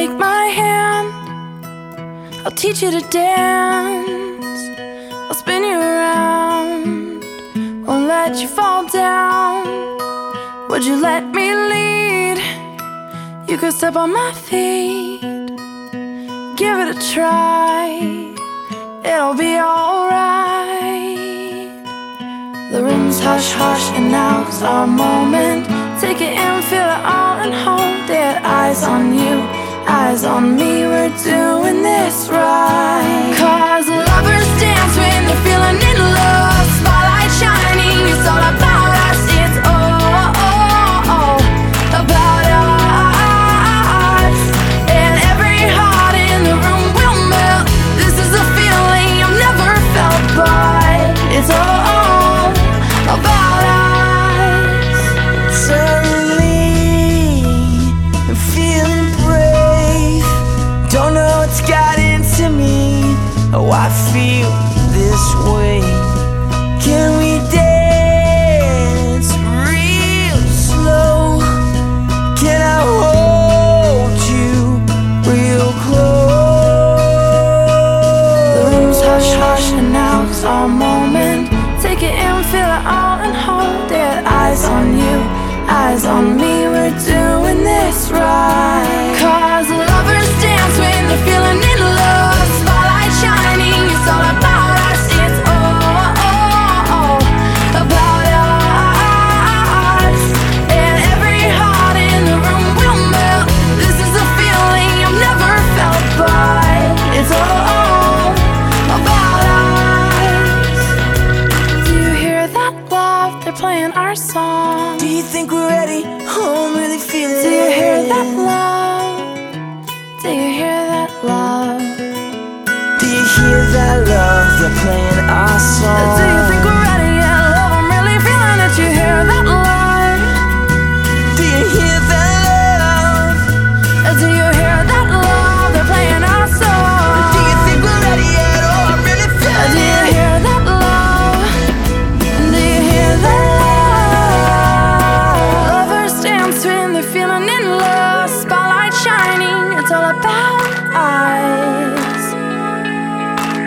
take my hand, I'll teach you to dance. I'll spin you around, won't let you fall down. Would you let me lead? You could step on my feet, give it a try. It'll be alright. The room's hush hush, and now's our moment. Take it in, feel it all, and hold it. Eyes on you, eyes on me. We're doing this right. Cause Oh, I feel this way. Can we dance real slow? Can I hold you real close? The room's hush hush, and now it's our moment. Take it in, feel it all, and hold it. Eyes on you, eyes on me. Playing our song. Do you think we're ready? Oh, I'm really feeling Do you hear that us.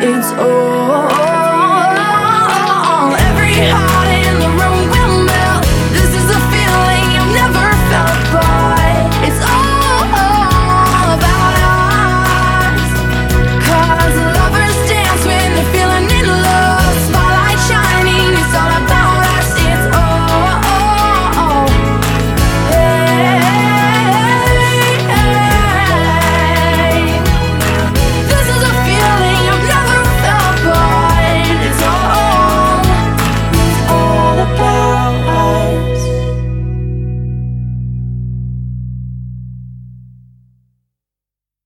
It's all.